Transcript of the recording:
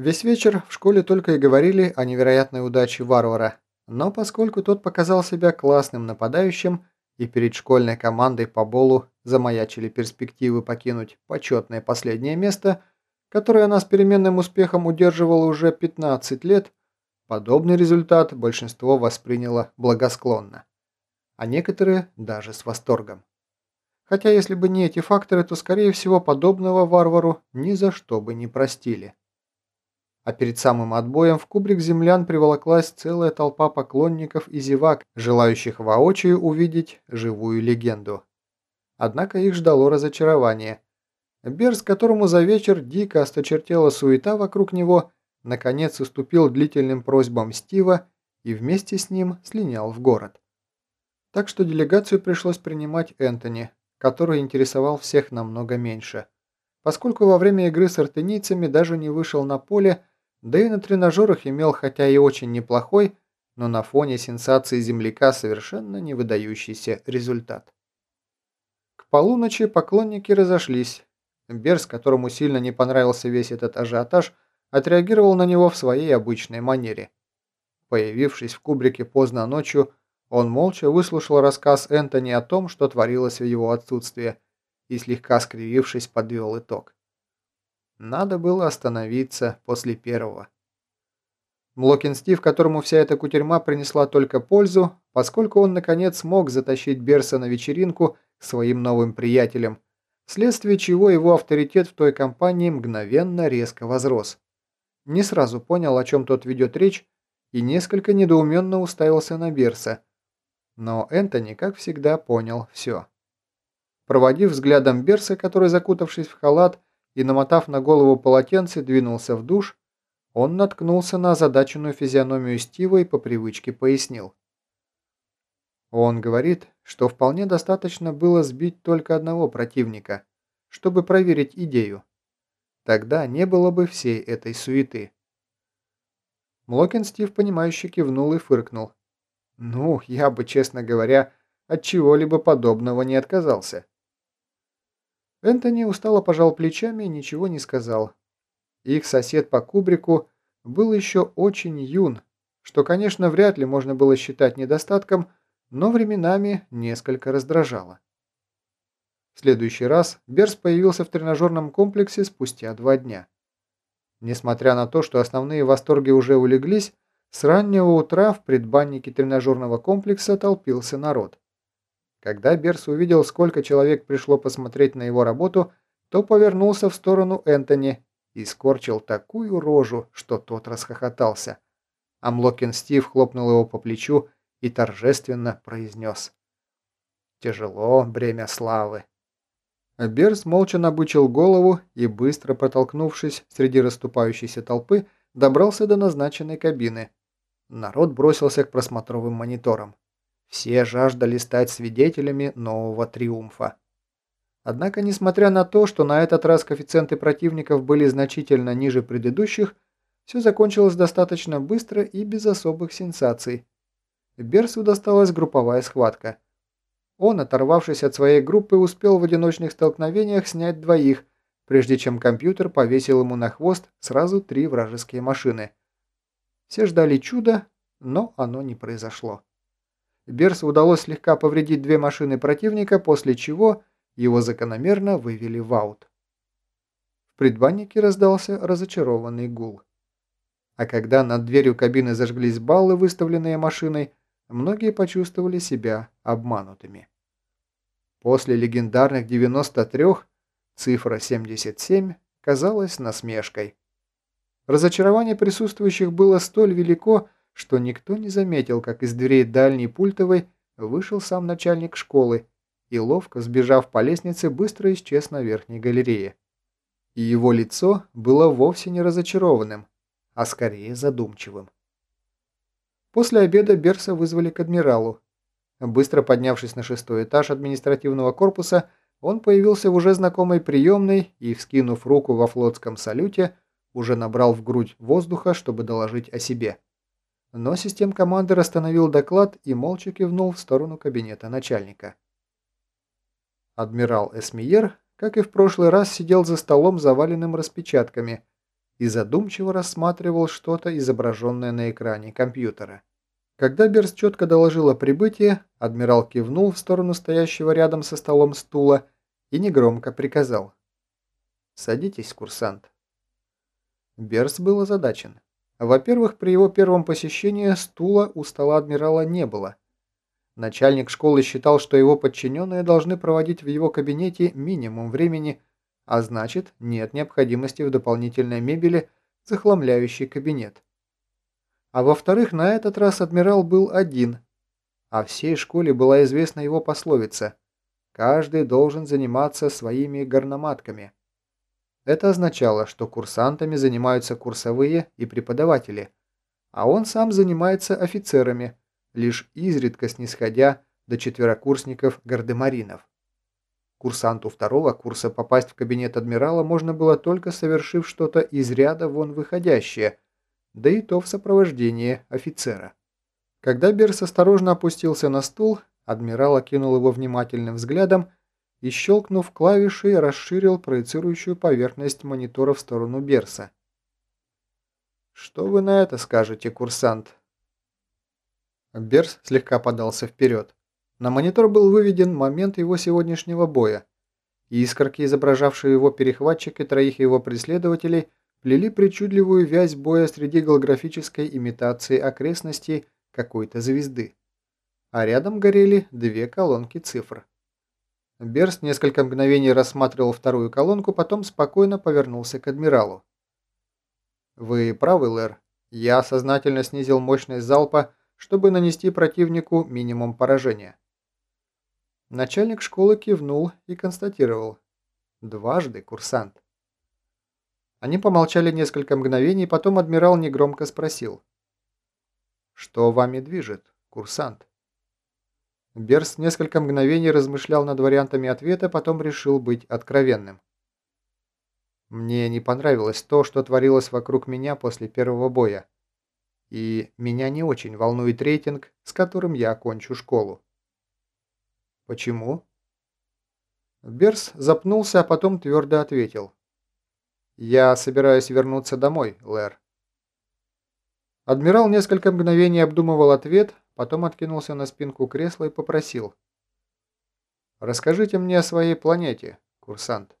Весь вечер в школе только и говорили о невероятной удаче варвара, но поскольку тот показал себя классным нападающим и перед школьной командой по болу замаячили перспективы покинуть почетное последнее место, которое она с переменным успехом удерживала уже 15 лет, подобный результат большинство восприняло благосклонно, а некоторые даже с восторгом. Хотя если бы не эти факторы, то скорее всего подобного варвару ни за что бы не простили. А перед самым отбоем в кубрик землян приволоклась целая толпа поклонников и зевак, желающих воочию увидеть живую легенду. Однако их ждало разочарование. Берс, которому за вечер дико осточертела суета вокруг него, наконец уступил длительным просьбам Стива и вместе с ним слинял в город. Так что делегацию пришлось принимать Энтони, который интересовал всех намного меньше. Поскольку во время игры с артенийцами даже не вышел на поле, да и на тренажерах имел хотя и очень неплохой, но на фоне сенсации земляка совершенно не выдающийся результат. К полуночи поклонники разошлись. Берс, которому сильно не понравился весь этот ажиотаж, отреагировал на него в своей обычной манере. Появившись в кубрике поздно ночью, он молча выслушал рассказ Энтони о том, что творилось в его отсутствие, и слегка скривившись, подвел итог. Надо было остановиться после первого. Млокин Стив, которому вся эта кутерьма принесла только пользу, поскольку он наконец смог затащить Берса на вечеринку своим новым приятелям, вследствие чего его авторитет в той компании мгновенно резко возрос. Не сразу понял, о чем тот ведет речь, и несколько недоуменно уставился на Берса. Но Энтони, как всегда, понял все. Проводив взглядом Берса, который, закутавшись в халат, и, намотав на голову полотенце, двинулся в душ, он наткнулся на озадаченную физиономию Стива и по привычке пояснил. Он говорит, что вполне достаточно было сбить только одного противника, чтобы проверить идею. Тогда не было бы всей этой суеты. Млокин Стив, понимающе кивнул и фыркнул. Ну, я бы, честно говоря, от чего-либо подобного не отказался. Энтони устало пожал плечами и ничего не сказал. Их сосед по кубрику был еще очень юн, что, конечно, вряд ли можно было считать недостатком, но временами несколько раздражало. В следующий раз Берс появился в тренажерном комплексе спустя два дня. Несмотря на то, что основные восторги уже улеглись, с раннего утра в предбаннике тренажерного комплекса толпился народ. Когда Берс увидел, сколько человек пришло посмотреть на его работу, то повернулся в сторону Энтони и скорчил такую рожу, что тот расхохотался. Амлокин Стив хлопнул его по плечу и торжественно произнес. «Тяжело бремя славы». Берс молча набычил голову и, быстро протолкнувшись среди расступающейся толпы, добрался до назначенной кабины. Народ бросился к просмотровым мониторам. Все жаждали стать свидетелями нового триумфа. Однако, несмотря на то, что на этот раз коэффициенты противников были значительно ниже предыдущих, все закончилось достаточно быстро и без особых сенсаций. Берсу досталась групповая схватка. Он, оторвавшись от своей группы, успел в одиночных столкновениях снять двоих, прежде чем компьютер повесил ему на хвост сразу три вражеские машины. Все ждали чуда, но оно не произошло. Берсу удалось слегка повредить две машины противника, после чего его закономерно вывели в аут. В предбаннике раздался разочарованный гул. А когда над дверью кабины зажглись баллы, выставленные машиной, многие почувствовали себя обманутыми. После легендарных 93 цифра 77 казалась насмешкой. Разочарование присутствующих было столь велико, что никто не заметил, как из дверей дальней пультовой вышел сам начальник школы и, ловко сбежав по лестнице, быстро исчез на верхней галерее. И его лицо было вовсе не разочарованным, а скорее задумчивым. После обеда Берса вызвали к адмиралу. Быстро поднявшись на шестой этаж административного корпуса, он появился в уже знакомой приемной и, вскинув руку во флотском салюте, уже набрал в грудь воздуха, чтобы доложить о себе. Но систем командир остановил доклад и молча кивнул в сторону кабинета начальника. Адмирал Эсмиер, как и в прошлый раз, сидел за столом, заваленным распечатками, и задумчиво рассматривал что-то, изображенное на экране компьютера. Когда Берс четко доложил о прибытии, адмирал кивнул в сторону стоящего рядом со столом стула и негромко приказал. «Садитесь, курсант». Берс был озадачен. Во-первых, при его первом посещении стула у стола адмирала не было. Начальник школы считал, что его подчиненные должны проводить в его кабинете минимум времени, а значит, нет необходимости в дополнительной мебели, захламляющей кабинет. А во-вторых, на этот раз адмирал был один, а всей школе была известна его пословица «Каждый должен заниматься своими горноматками». Это означало, что курсантами занимаются курсовые и преподаватели, а он сам занимается офицерами, лишь изредка снисходя до четверокурсников гардемаринов. Курсанту второго курса попасть в кабинет адмирала можно было только совершив что-то из ряда вон выходящее, да и то в сопровождении офицера. Когда Берс осторожно опустился на стул, адмирал окинул его внимательным взглядом и, щелкнув клавишей, расширил проецирующую поверхность монитора в сторону Берса. «Что вы на это скажете, курсант?» Берс слегка подался вперед. На монитор был выведен момент его сегодняшнего боя. Искорки, изображавшие его перехватчик троих его преследователей, плели причудливую вязь боя среди голографической имитации окрестностей какой-то звезды. А рядом горели две колонки цифр. Берс несколько мгновений рассматривал вторую колонку, потом спокойно повернулся к адмиралу. «Вы правы, Лэр. Я сознательно снизил мощность залпа, чтобы нанести противнику минимум поражения». Начальник школы кивнул и констатировал. «Дважды, курсант». Они помолчали несколько мгновений, потом адмирал негромко спросил. «Что вами движет, курсант?» Берс несколько мгновений размышлял над вариантами ответа, потом решил быть откровенным. Мне не понравилось то, что творилось вокруг меня после первого боя. И меня не очень волнует рейтинг, с которым я окончу школу. Почему? Берс запнулся, а потом твердо ответил. Я собираюсь вернуться домой, Лэр. Адмирал несколько мгновений обдумывал ответ, потом откинулся на спинку кресла и попросил. «Расскажите мне о своей планете, курсант».